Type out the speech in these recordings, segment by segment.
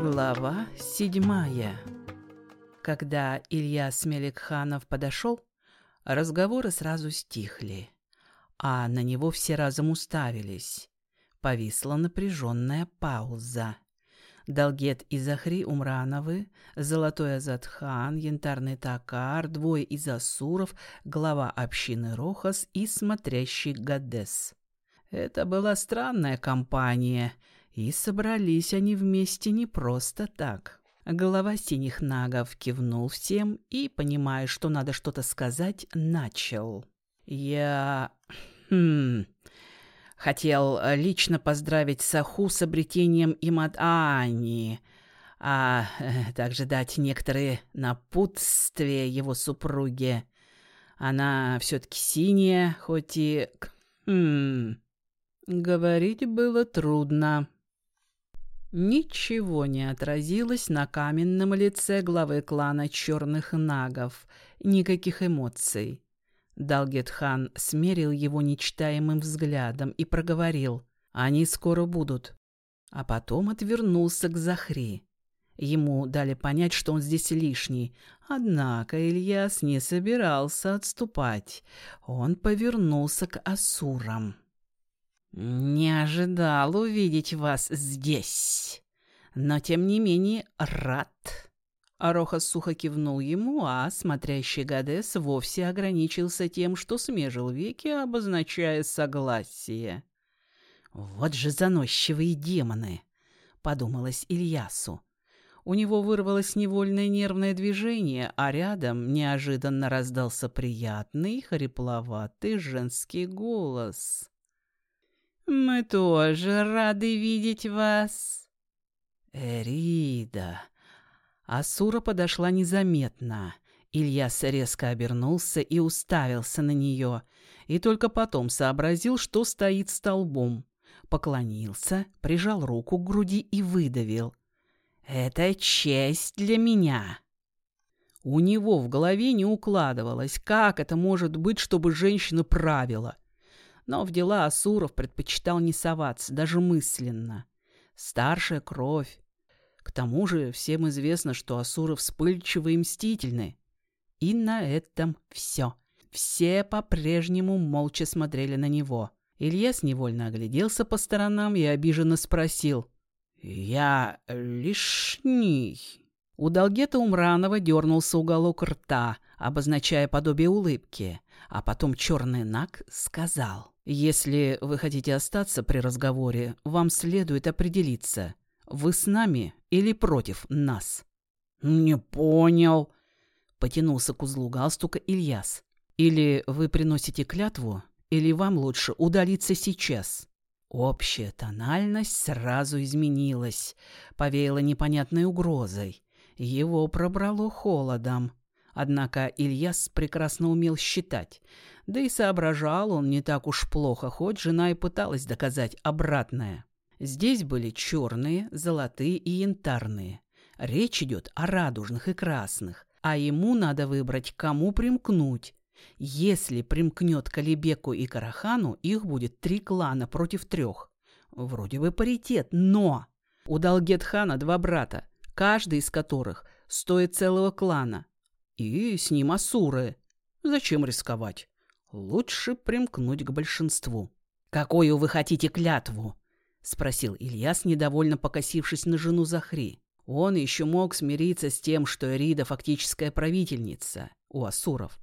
Глава седьмая. Когда Илья Смеликханов подошел, разговоры сразу стихли, а на него все разом уставились. Повисла напряженная пауза. Далгет и Захри Умрановы, Золотой Азатхан, Янтарный Такар, двое из Асуров, глава общины Рохас и смотрящий Гадес. Это была странная компания — и собрались они вместе не просто так. Голова синих нагов кивнул всем и, понимая, что надо что-то сказать, начал. «Я... Хм... Хотел лично поздравить Саху с обретением им от Ани, а э, также дать некоторые напутствия его супруге. Она все-таки синяя, хоть и... Хм... Говорить было трудно. Ничего не отразилось на каменном лице главы клана черных нагов, никаких эмоций. Далгетхан смерил его нечитаемым взглядом и проговорил «Они скоро будут». А потом отвернулся к Захри. Ему дали понять, что он здесь лишний. Однако Ильяс не собирался отступать. Он повернулся к Асурам. «Не ожидал увидеть вас здесь, но тем не менее рад». Ароха сухо кивнул ему, а смотрящий Гадес вовсе ограничился тем, что смежил веки, обозначая согласие. «Вот же заносчивые демоны!» — подумалось Ильясу. У него вырвалось невольное нервное движение, а рядом неожиданно раздался приятный, хрипловатый женский голос. «Мы тоже рады видеть вас». «Эрида». Асура подошла незаметно. Ильяс резко обернулся и уставился на нее, и только потом сообразил, что стоит столбом. Поклонился, прижал руку к груди и выдавил. «Это честь для меня». У него в голове не укладывалось, как это может быть, чтобы женщина правила – но в дела Асуров предпочитал не соваться, даже мысленно. Старшая кровь. К тому же всем известно, что Асуры вспыльчивы и мстительны. И на этом все. Все по-прежнему молча смотрели на него. Ильяс невольно огляделся по сторонам и обиженно спросил. «Я лишний?» У Долгета Умранова дернулся уголок рта, обозначая подобие улыбки, а потом черный наг сказал. Если вы хотите остаться при разговоре, вам следует определиться, вы с нами или против нас. Не понял, потянулся к узлу галстука Ильяс. Или вы приносите клятву, или вам лучше удалиться сейчас. Общая тональность сразу изменилась, повеяла непонятной угрозой. Его пробрало холодом. Однако Ильяс прекрасно умел считать. Да и соображал он не так уж плохо, хоть жена и пыталась доказать обратное. Здесь были черные, золотые и янтарные. Речь идет о радужных и красных, а ему надо выбрать, кому примкнуть. Если примкнет Калибеку и Карахану, их будет три клана против трех. Вроде бы паритет, но... У Далгетхана два брата, каждый из которых стоит целого клана. И с ним Асуры. Зачем рисковать? Лучше примкнуть к большинству. «Какую вы хотите клятву?» — спросил Ильяс, недовольно покосившись на жену Захри. Он еще мог смириться с тем, что Эрида фактическая правительница у Асуров.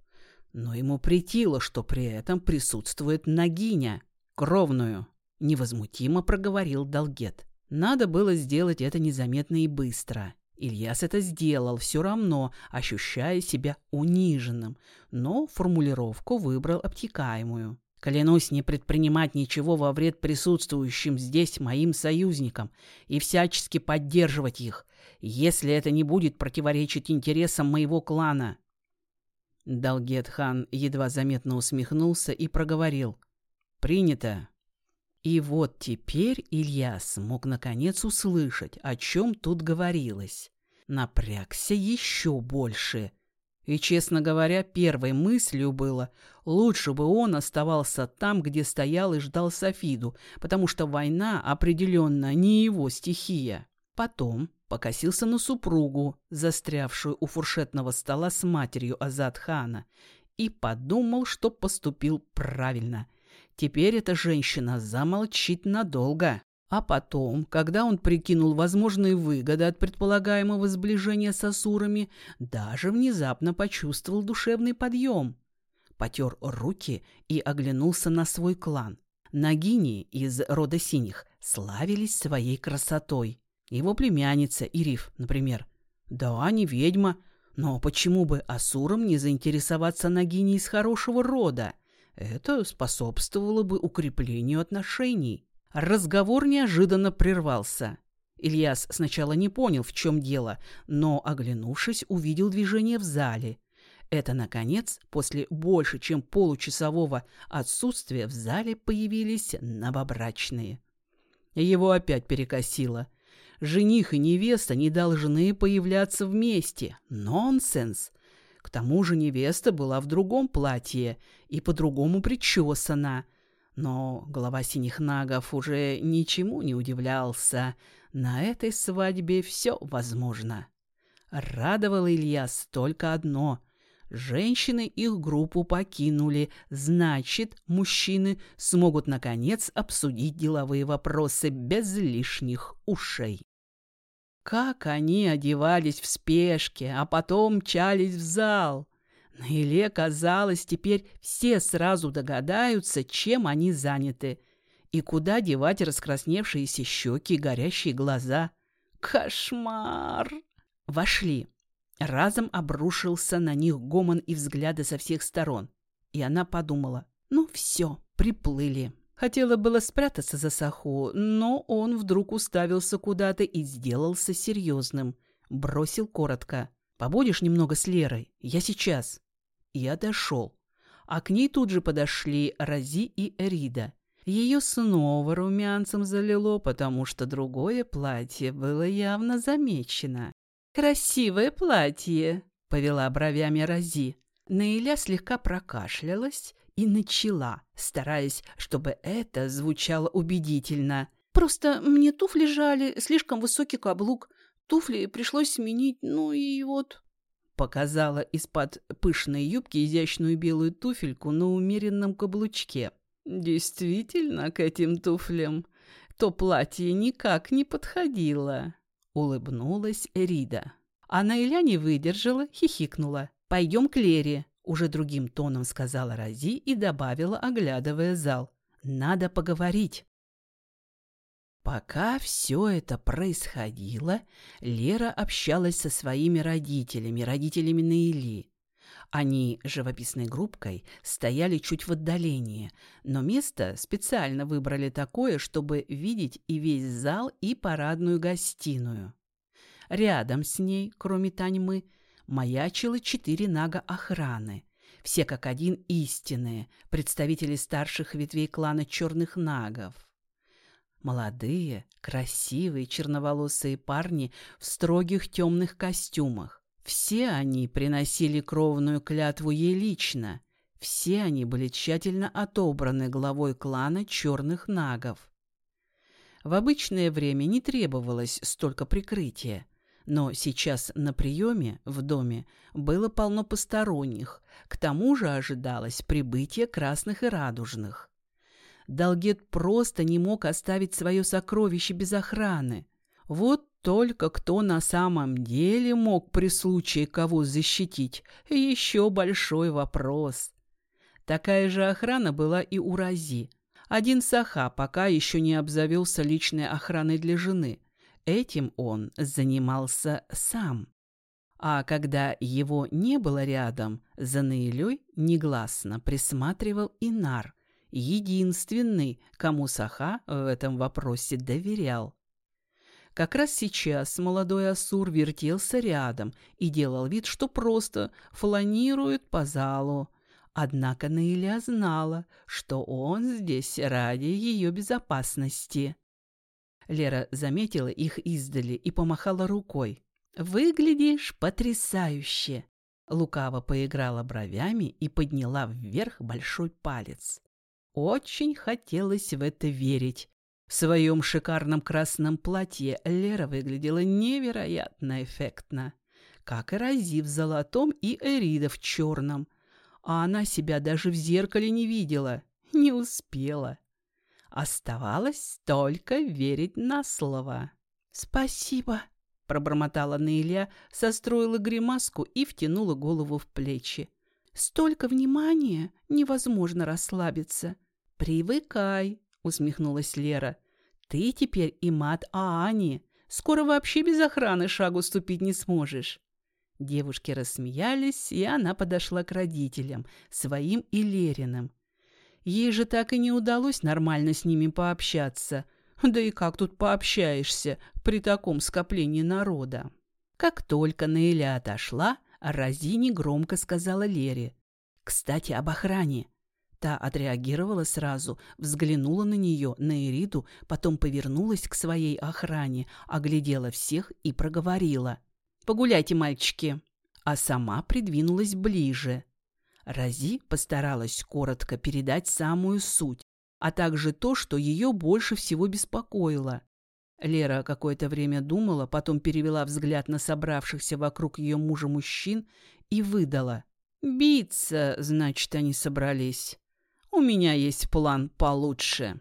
Но ему притило, что при этом присутствует Нагиня, кровную. Невозмутимо проговорил Долгет. Надо было сделать это незаметно и быстро. Ильяс это сделал все равно, ощущая себя униженным, но формулировку выбрал обтекаемую. Клянусь не предпринимать ничего во вред присутствующим здесь моим союзникам и всячески поддерживать их, если это не будет противоречить интересам моего клана. Далгет-хан едва заметно усмехнулся и проговорил. «Принято». И вот теперь Илья смог наконец услышать, о чем тут говорилось. Напрягся еще больше. И, честно говоря, первой мыслью было, лучше бы он оставался там, где стоял и ждал Софиду, потому что война определенно не его стихия. Потом покосился на супругу, застрявшую у фуршетного стола с матерью Азадхана, и подумал, что поступил правильно. Теперь эта женщина замолчит надолго. А потом, когда он прикинул возможные выгоды от предполагаемого сближения с асурами, даже внезапно почувствовал душевный подъем. Потер руки и оглянулся на свой клан. Нагини из рода синих славились своей красотой. Его племянница Ириф, например. Да, не ведьма, но почему бы асурам не заинтересоваться Нагини из хорошего рода? Это способствовало бы укреплению отношений. Разговор неожиданно прервался. Ильяс сначала не понял, в чем дело, но, оглянувшись, увидел движение в зале. Это, наконец, после больше чем получасового отсутствия в зале появились новобрачные. Его опять перекосило. Жених и невеста не должны появляться вместе. Нонсенс! К тому же невеста была в другом платье и по-другому причесана. Но глава синих нагов уже ничему не удивлялся. На этой свадьбе все возможно. Радовало Ильяс только одно — Женщины их группу покинули, значит, мужчины смогут, наконец, обсудить деловые вопросы без лишних ушей. Как они одевались в спешке, а потом мчались в зал. На Иле казалось, теперь все сразу догадаются, чем они заняты, и куда девать раскрасневшиеся щеки и горящие глаза. Кошмар! Вошли. Разом обрушился на них гомон и взгляды со всех сторон. И она подумала, ну все, приплыли. Хотела было спрятаться за Саху, но он вдруг уставился куда-то и сделался серьезным. Бросил коротко. «Побудешь немного с Лерой? Я сейчас». И отошел. А к ней тут же подошли Рази и Эрида. Ее снова румянцем залило, потому что другое платье было явно замечено. «Красивое платье», — повела бровями Рази. Наиля слегка прокашлялась и начала, стараясь, чтобы это звучало убедительно. «Просто мне туфли жали, слишком высокий каблук. Туфли пришлось сменить, ну и вот...» Показала из-под пышной юбки изящную белую туфельку на умеренном каблучке. «Действительно, к этим туфлям то платье никак не подходило». Улыбнулась Рида. А Наиля не выдержала, хихикнула. «Пойдем к Лере», — уже другим тоном сказала Рази и добавила, оглядывая зал. «Надо поговорить». Пока все это происходило, Лера общалась со своими родителями, родителями Наили. Они живописной группкой стояли чуть в отдалении, но место специально выбрали такое, чтобы видеть и весь зал, и парадную гостиную. Рядом с ней, кроме Таньмы, маячило четыре нага охраны. Все как один истинные, представители старших ветвей клана черных нагов. Молодые, красивые, черноволосые парни в строгих темных костюмах. Все они приносили кровную клятву ей лично. Все они были тщательно отобраны главой клана черных нагов. В обычное время не требовалось столько прикрытия, но сейчас на приеме в доме было полно посторонних, к тому же ожидалось прибытие красных и радужных. Долгет просто не мог оставить свое сокровище без охраны. Вот только кто на самом деле мог при случае кого защитить, еще большой вопрос. Такая же охрана была и у Рази. Один Саха пока еще не обзавелся личной охраной для жены. Этим он занимался сам. А когда его не было рядом, за Наилей негласно присматривал Инар, единственный, кому Саха в этом вопросе доверял. Как раз сейчас молодой Асур вертелся рядом и делал вид, что просто фланирует по залу. Однако Наиля знала, что он здесь ради ее безопасности. Лера заметила их издали и помахала рукой. «Выглядишь потрясающе!» Лукаво поиграла бровями и подняла вверх большой палец. Очень хотелось в это верить. В своем шикарном красном платье Лера выглядела невероятно эффектно, как и Рози в золотом и Эрида в черном. А она себя даже в зеркале не видела, не успела. Оставалось только верить на слово. «Спасибо», — пробормотала Наиля, состроила гримаску и втянула голову в плечи. «Столько внимания! Невозможно расслабиться!» «Привыкай!» — усмехнулась Лера. Ты теперь и мат Аани. Скоро вообще без охраны шагу ступить не сможешь. Девушки рассмеялись, и она подошла к родителям, своим и Лериным. Ей же так и не удалось нормально с ними пообщаться. Да и как тут пообщаешься при таком скоплении народа? Как только Наиля отошла, Розини громко сказала Лере. «Кстати, об охране. Та отреагировала сразу, взглянула на нее, на Эриду, потом повернулась к своей охране, оглядела всех и проговорила. «Погуляйте, мальчики!» А сама придвинулась ближе. Рази постаралась коротко передать самую суть, а также то, что ее больше всего беспокоило. Лера какое-то время думала, потом перевела взгляд на собравшихся вокруг ее мужа мужчин и выдала. «Биться, значит, они собрались». У меня есть план получше.